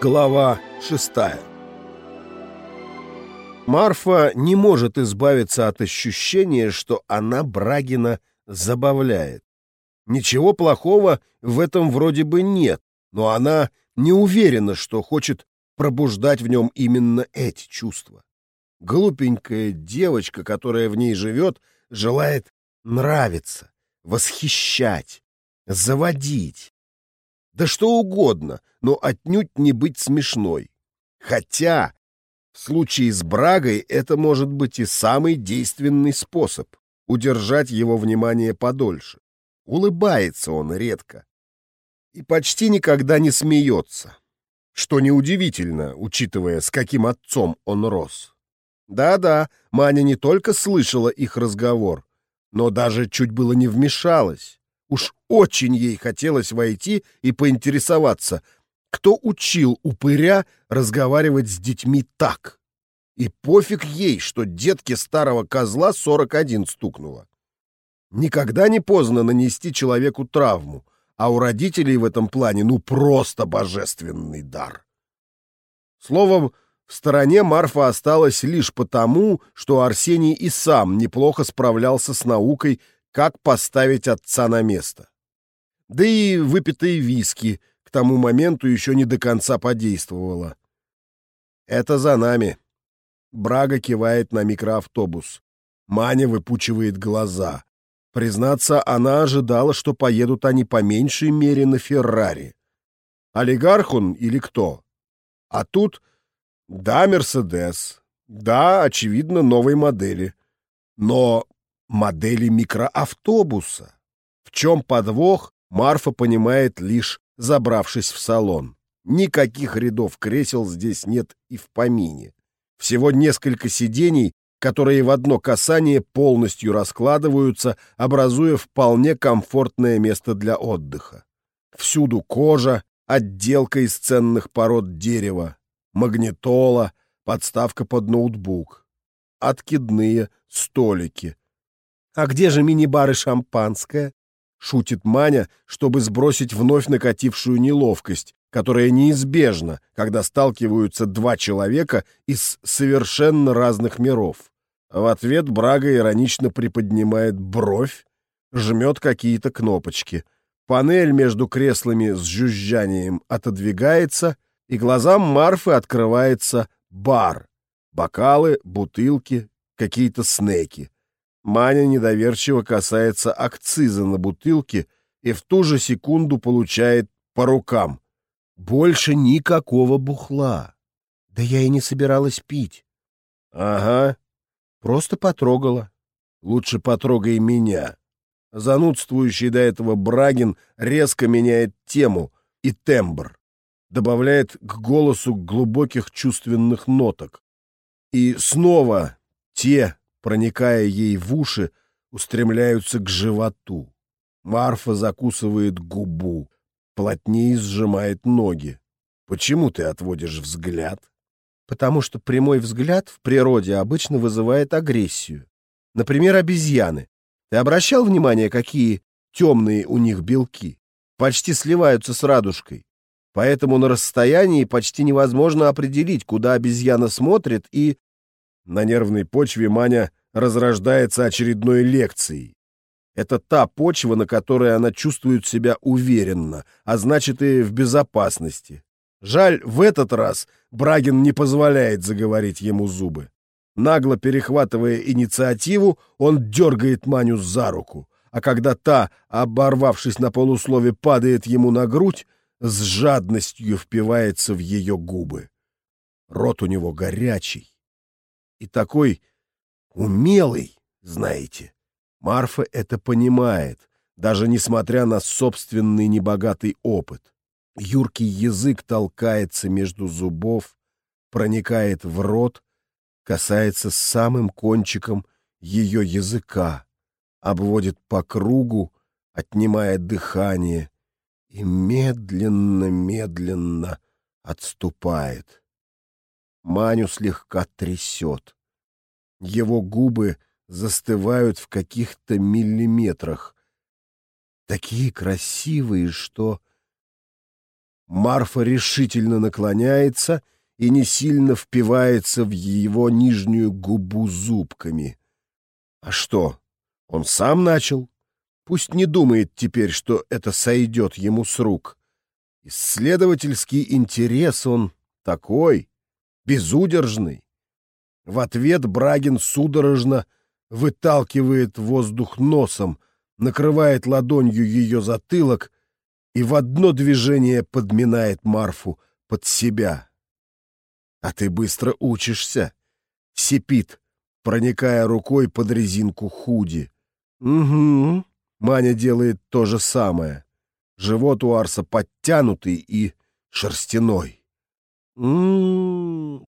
Глава шестая Марфа не может избавиться от ощущения, что она Брагина забавляет. Ничего плохого в этом вроде бы нет, но она не уверена, что хочет пробуждать в нем именно эти чувства. Глупенькая девочка, которая в ней живет, желает нравиться, восхищать, заводить. Да что угодно, но отнюдь не быть смешной. Хотя в случае с Брагой это может быть и самый действенный способ удержать его внимание подольше. Улыбается он редко и почти никогда не смеется, что неудивительно, учитывая, с каким отцом он рос. Да-да, Маня не только слышала их разговор, но даже чуть было не вмешалась. Уж очень ей хотелось войти и поинтересоваться, кто учил упыря разговаривать с детьми так. И пофиг ей, что детке старого козла 41 стукнуло. Никогда не поздно нанести человеку травму, а у родителей в этом плане ну просто божественный дар. Словом, в стороне Марфа осталась лишь потому, что Арсений и сам неплохо справлялся с наукой, как поставить отца на место. Да и выпитые виски — тому моменту еще не до конца подействовала. «Это за нами». Брага кивает на микроавтобус. Маня выпучивает глаза. Признаться, она ожидала, что поедут они по меньшей мере на Феррари. Олигарх он или кто? А тут, да, Мерседес, да, очевидно, новой модели. Но модели микроавтобуса. В чем подвох, Марфа понимает лишь забравшись в салон. Никаких рядов кресел здесь нет и в помине. Всего несколько сидений, которые в одно касание полностью раскладываются, образуя вполне комфортное место для отдыха. Всюду кожа, отделка из ценных пород дерева, магнитола, подставка под ноутбук, откидные столики. А где же мини-бар и шампанское? шутит Маня, чтобы сбросить вновь накатившую неловкость, которая неизбежна, когда сталкиваются два человека из совершенно разных миров. В ответ Брага иронично приподнимает бровь, жмет какие-то кнопочки. Панель между креслами с жужжанием отодвигается, и глазам Марфы открывается бар. Бокалы, бутылки, какие-то снеки. Маня недоверчиво касается акциза на бутылке и в ту же секунду получает по рукам. Больше никакого бухла. Да я и не собиралась пить. Ага, просто потрогала. Лучше потрогай меня. Занудствующий до этого Брагин резко меняет тему и тембр. Добавляет к голосу глубоких чувственных ноток. И снова те проникая ей в уши, устремляются к животу. Марфа закусывает губу, плотнее сжимает ноги. Почему ты отводишь взгляд? Потому что прямой взгляд в природе обычно вызывает агрессию. Например, обезьяны. Ты обращал внимание, какие темные у них белки? Почти сливаются с радужкой. Поэтому на расстоянии почти невозможно определить, куда обезьяна смотрит и на нервной почве Маня разрождается очередной лекцией. Это та почва, на которой она чувствует себя уверенно, а значит и в безопасности. Жаль, в этот раз Брагин не позволяет заговорить ему зубы. Нагло перехватывая инициативу, он дергает Маню за руку, а когда та, оборвавшись на полуслове, падает ему на грудь, с жадностью впивается в ее губы. Рот у него горячий, и такой умелый, знаете. Марфа это понимает, даже несмотря на собственный небогатый опыт. Юркий язык толкается между зубов, проникает в рот, касается самым кончиком ее языка, обводит по кругу, отнимая дыхание и медленно-медленно отступает. Маню слегка трясет. Его губы застывают в каких-то миллиметрах. Такие красивые, что... Марфа решительно наклоняется и не сильно впивается в его нижнюю губу зубками. А что, он сам начал? Пусть не думает теперь, что это сойдет ему с рук. Исследовательский интерес он такой, безудержный. В ответ Брагин судорожно выталкивает воздух носом, накрывает ладонью ее затылок и в одно движение подминает Марфу под себя. «А ты быстро учишься», — сипит, проникая рукой под резинку худи. «Угу», — Маня делает то же самое. Живот у Арса подтянутый и шерстяной. Ммм,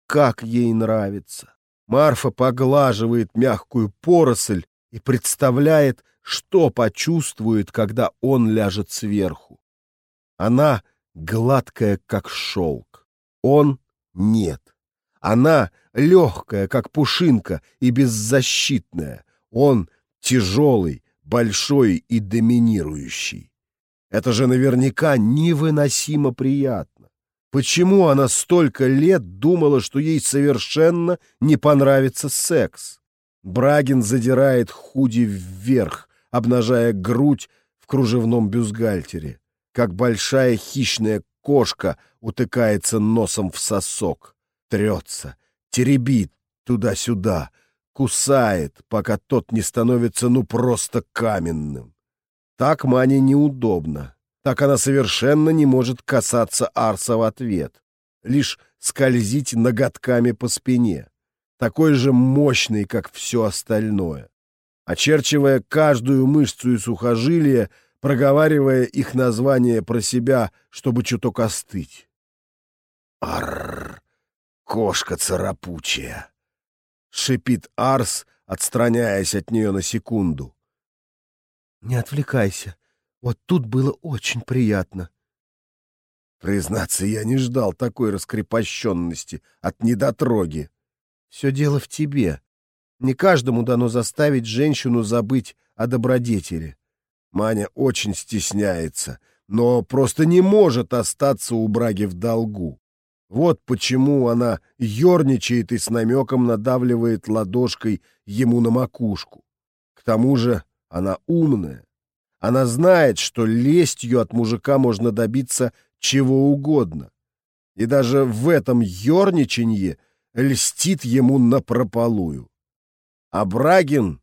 как ей нравится. Марфа поглаживает мягкую поросль и представляет, что почувствует, когда он ляжет сверху. Она гладкая, как шелк. Он — нет. Она легкая, как пушинка, и беззащитная. Он тяжелый, большой и доминирующий. Это же наверняка невыносимо приятно. Почему она столько лет думала, что ей совершенно не понравится секс? Брагин задирает худи вверх, обнажая грудь в кружевном бюстгальтере как большая хищная кошка утыкается носом в сосок, трется, теребит туда-сюда, кусает, пока тот не становится ну просто каменным. Так Мане неудобно. Так она совершенно не может касаться Арса в ответ, лишь скользить ноготками по спине, такой же мощный, как все остальное. Очерчивая каждую мышцу и сухожилие, проговаривая их название про себя, чтобы чуток остыть. «Арр! Кошка царапучая!» — шипит Арс, отстраняясь от нее на секунду. «Не отвлекайся. Вот тут было очень приятно». Признаться, я не ждал такой раскрепощенности от недотроги. Все дело в тебе. Не каждому дано заставить женщину забыть о добродетели. Маня очень стесняется, но просто не может остаться у Браги в долгу. Вот почему она ерничает и с намеком надавливает ладошкой ему на макушку. К тому же она умная. Она знает, что лестью от мужика можно добиться чего угодно. И даже в этом ерничанье льстит ему напропалую. А Брагин,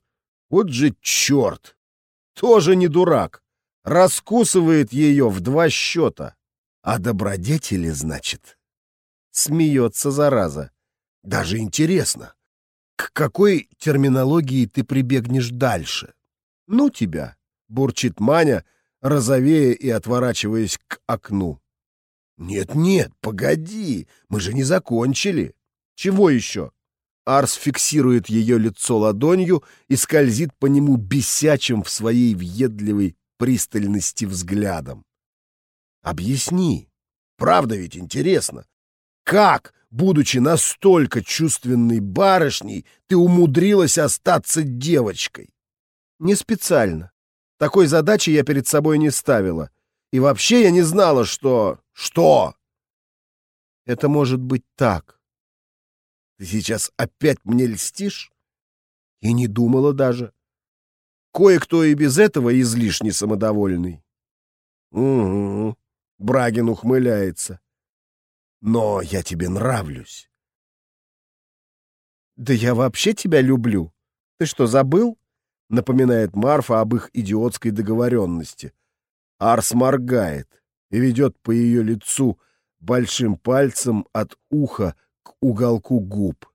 вот же черт, тоже не дурак. Раскусывает ее в два счета. А добродетели, значит. Смеется зараза. Даже интересно, к какой терминологии ты прибегнешь дальше? Ну тебя, бурчит Маня, розовея и отворачиваясь к окну. Нет-нет, погоди, мы же не закончили. Чего еще? Арс фиксирует ее лицо ладонью и скользит по нему бесячим в своей въедливой пристальности взглядом. «Объясни. Правда ведь интересно. Как, будучи настолько чувственной барышней, ты умудрилась остаться девочкой?» «Не специально. Такой задачи я перед собой не ставила. И вообще я не знала, что...» «Что?» «Это может быть так». Ты сейчас опять мне льстишь? И не думала даже. Кое-кто и без этого излишне самодовольный. Угу. Брагин ухмыляется. Но я тебе нравлюсь. Да я вообще тебя люблю. Ты что, забыл? Напоминает Марфа об их идиотской договоренности. Арс моргает и ведет по ее лицу большим пальцем от уха к уголку губ.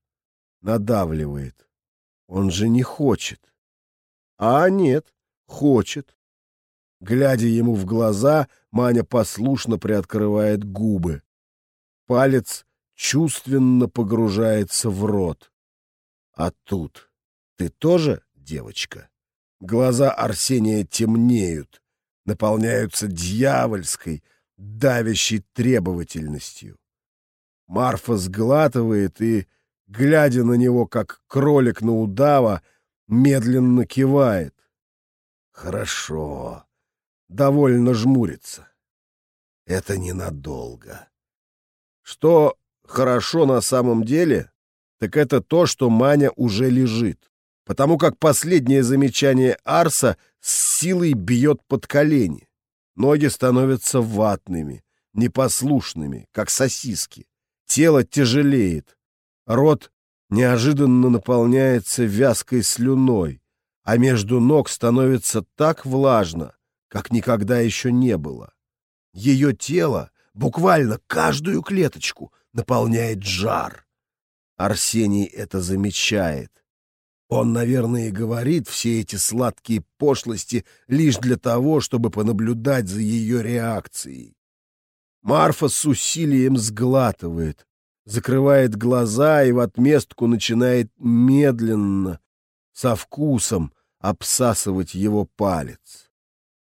Надавливает. Он же не хочет. А нет, хочет. Глядя ему в глаза, Маня послушно приоткрывает губы. Палец чувственно погружается в рот. А тут ты тоже девочка? Глаза Арсения темнеют, наполняются дьявольской, давящей требовательностью. Марфа сглатывает и, глядя на него, как кролик на удава, медленно кивает. Хорошо. Довольно жмурится. это ненадолго. Что хорошо на самом деле, так это то, что Маня уже лежит, потому как последнее замечание Арса с силой бьет под колени. Ноги становятся ватными, непослушными, как сосиски. Тело тяжелеет. Рот неожиданно наполняется вязкой слюной, а между ног становится так влажно, как никогда еще не было. Ее тело, буквально каждую клеточку, наполняет жар. Арсений это замечает. Он, наверное, и говорит все эти сладкие пошлости лишь для того, чтобы понаблюдать за ее реакцией. Марфа с усилием сглатывает, закрывает глаза и в отместку начинает медленно, со вкусом, обсасывать его палец.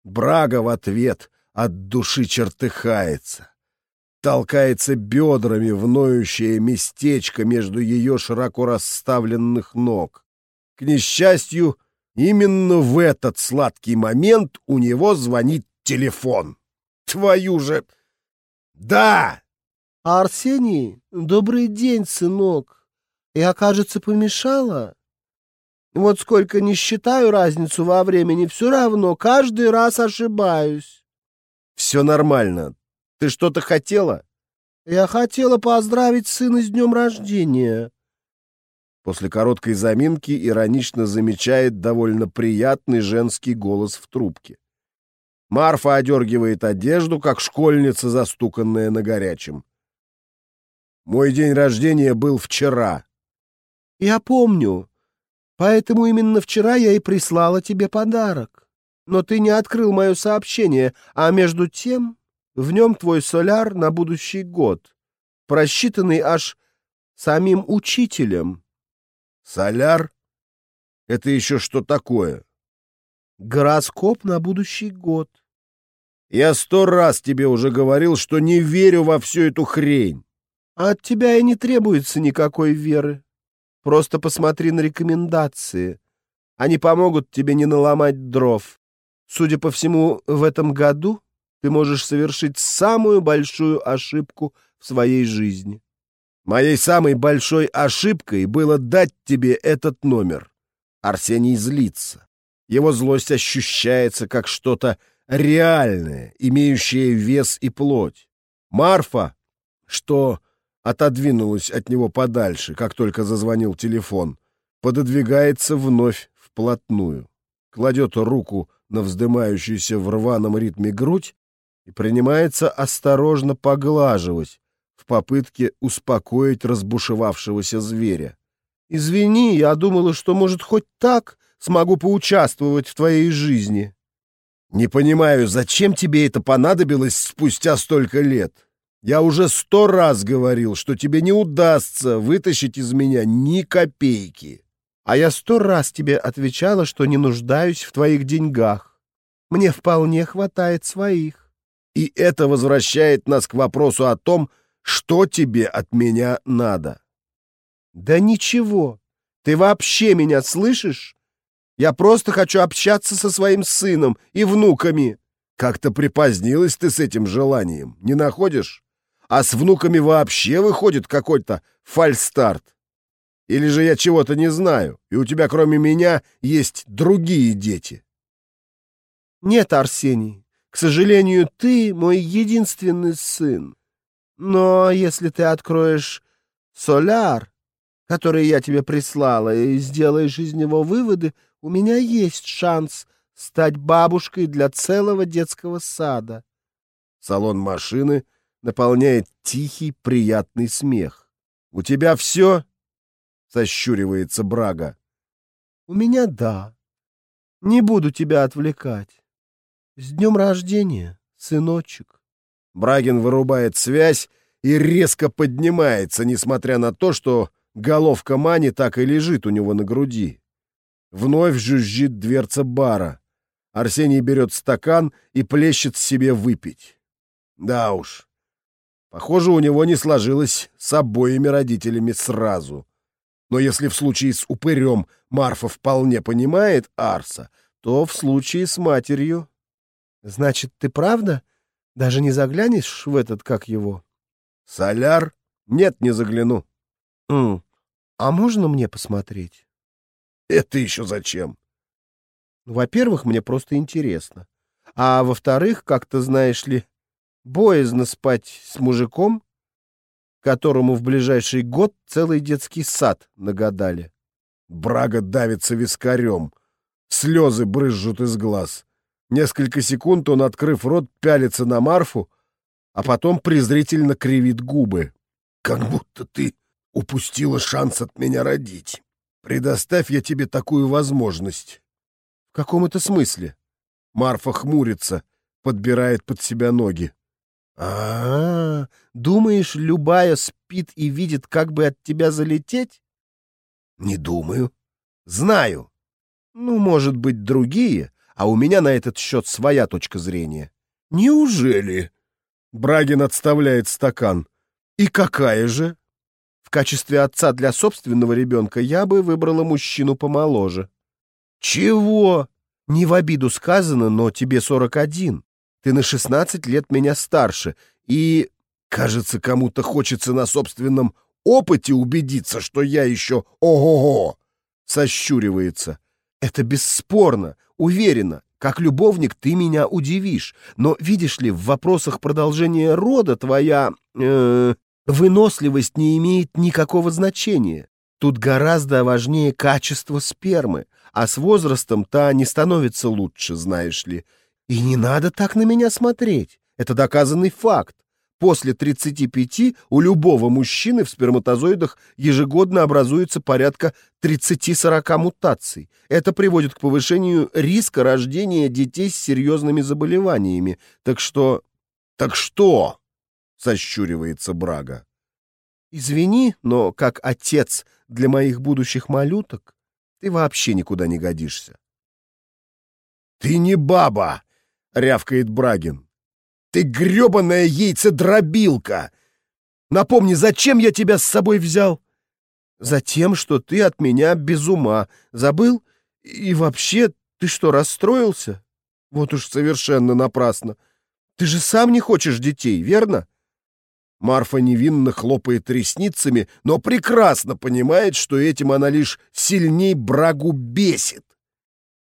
Брага в ответ от души чертыхается, толкается бедрами в ноющее местечко между ее широко расставленных ног. К несчастью, именно в этот сладкий момент у него звонит телефон. Твою же... Да! Арсений, добрый день, сынок. Я, кажется, помешала? Вот сколько не считаю разницу во времени, все равно каждый раз ошибаюсь. Все нормально. Ты что-то хотела? Я хотела поздравить сына с днем рождения. После короткой заминки иронично замечает довольно приятный женский голос в трубке. Марфа одергивает одежду, как школьница, застуканная на горячем. «Мой день рождения был вчера». «Я помню. Поэтому именно вчера я и прислала тебе подарок. Но ты не открыл мое сообщение, а между тем в нем твой соляр на будущий год, просчитанный аж самим учителем». Соляр? Это еще что такое? Гороскоп на будущий год. Я сто раз тебе уже говорил, что не верю во всю эту хрень. от тебя и не требуется никакой веры. Просто посмотри на рекомендации. Они помогут тебе не наломать дров. Судя по всему, в этом году ты можешь совершить самую большую ошибку в своей жизни. Моей самой большой ошибкой было дать тебе этот номер. Арсений злится. Его злость ощущается как что-то реальное, имеющее вес и плоть. Марфа, что отодвинулась от него подальше, как только зазвонил телефон, пододвигается вновь вплотную, кладет руку на вздымающуюся в рваном ритме грудь и принимается осторожно поглаживать, попытке успокоить разбушевавшегося зверя. «Извини, я думала, что, может, хоть так смогу поучаствовать в твоей жизни». «Не понимаю, зачем тебе это понадобилось спустя столько лет? Я уже сто раз говорил, что тебе не удастся вытащить из меня ни копейки». «А я сто раз тебе отвечала, что не нуждаюсь в твоих деньгах. Мне вполне хватает своих». И это возвращает нас к вопросу о том, что тебе от меня надо? Да ничего. Ты вообще меня слышишь? Я просто хочу общаться со своим сыном и внуками. Как-то припозднилась ты с этим желанием, не находишь? А с внуками вообще выходит какой-то фальстарт. Или же я чего-то не знаю, и у тебя кроме меня есть другие дети? Нет, Арсений, к сожалению, ты мой единственный сын. Но если ты откроешь соляр, который я тебе прислала, и сделаешь из него выводы, у меня есть шанс стать бабушкой для целого детского сада. Салон машины наполняет тихий, приятный смех. «У тебя все?» — сощуривается Брага. «У меня да. Не буду тебя отвлекать. С днем рождения, сыночек!» Брагин вырубает связь и резко поднимается, несмотря на то, что головка Мани так и лежит у него на груди. Вновь жужжит дверца бара. Арсений берет стакан и плещет себе выпить. Да уж. Похоже, у него не сложилось с обоими родителями сразу. Но если в случае с упырем Марфа вполне понимает Арса, то в случае с матерью... — Значит, ты правда Даже не заглянешь в этот, как его? Соляр? Нет, не загляну. М. А можно мне посмотреть? Это еще зачем? Ну, Во-первых, мне просто интересно. А во-вторых, как-то, знаешь ли, боязно спать с мужиком, которому в ближайший год целый детский сад нагадали. Брага давится вискарем. Слезы брызжут из глаз. Несколько секунд он, открыв рот, пялится на Марфу, а потом презрительно кривит губы. «Как будто ты упустила шанс от меня родить. Предоставь я тебе такую возможность». В каком это смысле? Марфа хмурится, подбирает под себя ноги. А, -а, -а думаешь, любая спит и видит, как бы от тебя залететь? Не думаю. Знаю. Ну, может быть, другие, а у меня на этот счет своя точка зрения. Неужели? Брагин отставляет стакан. И какая же? В качестве отца для собственного ребенка я бы выбрала мужчину помоложе. Чего? Не в обиду сказано, но тебе 41. Ты на 16 лет меня старше, и, кажется, кому-то хочется на собственном опыте убедиться, что я еще ого-го, сощуривается. Это бесспорно, уверена. Как любовник ты меня удивишь, но, видишь ли, в вопросах продолжения рода твоя э, выносливость не имеет никакого значения. Тут гораздо важнее качество спермы, а с возрастом та не становится лучше, знаешь ли. И не надо так на меня смотреть. Это доказанный факт. После 35 у любого мужчины в сперматозоидах ежегодно образуется порядка 30-40 мутаций. Это приводит к повышению риска рождения детей с серьезными заболеваниями. Так что... Так что? Сощуривается Брага. Извини, но как отец для моих будущих малюток ты вообще никуда не годишься. «Ты не баба!» — рявкает Брагин. «Ты гребаная яйцедробилка! Напомни, зачем я тебя с собой взял?» «Затем, что ты от меня без ума. Забыл? И вообще, ты что, расстроился? Вот уж совершенно напрасно. Ты же сам не хочешь детей, верно?» Марфа невинно хлопает ресницами, но прекрасно понимает, что этим она лишь сильней брагу бесит.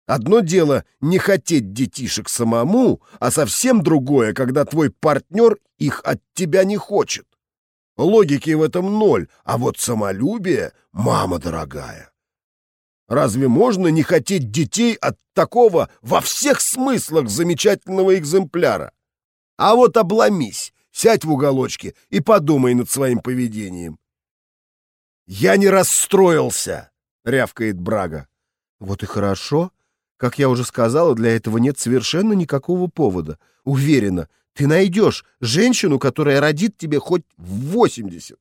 Одно дело не хотеть детишек самому, а совсем другое, когда твой партнер их от тебя не хочет. Логики в этом ноль, а вот самолюбие, мама дорогая. Разве можно не хотеть детей от такого во всех смыслах замечательного экземпляра? А вот обломись, Сядь в уголочке и подумай над своим поведением. «Я не расстроился!» — рявкает Брага. «Вот и хорошо. Как я уже сказала, для этого нет совершенно никакого повода. Уверена, ты найдешь женщину, которая родит тебе хоть в восемьдесят.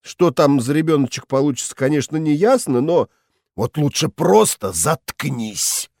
Что там за ребеночек получится, конечно, не ясно, но... Вот лучше просто заткнись!»